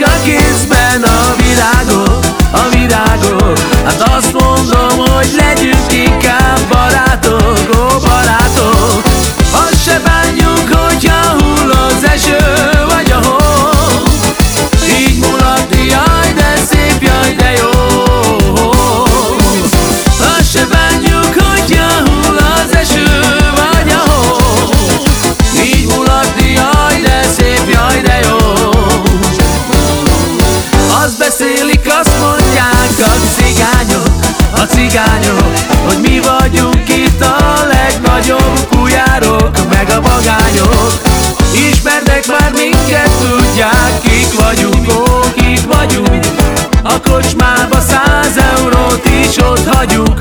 like a cigányok Hogy mi vagyunk itt a legnagyobb Kujárok meg a magányok. Ismernek már minket, tudják Kik vagyunk, ó, kik vagyunk A kocsmába száz eurót is ott hagyjuk